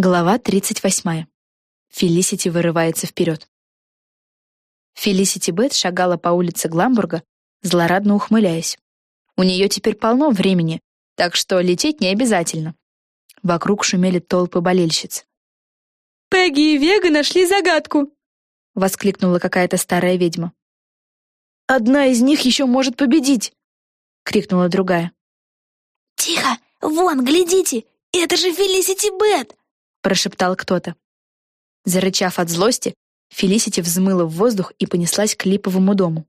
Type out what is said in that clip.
Глава 38. Фелисити вырывается вперед. Фелисити Бет шагала по улице Гламбурга, злорадно ухмыляясь. У нее теперь полно времени, так что лететь не обязательно. Вокруг шумели толпы болельщиц. «Пегги и Вега нашли загадку!» — воскликнула какая-то старая ведьма. «Одна из них еще может победить!» — крикнула другая. «Тихо! Вон, глядите! Это же Фелисити Бет!» — прошептал кто-то. Зарычав от злости, Фелисити взмыла в воздух и понеслась к липовому дому.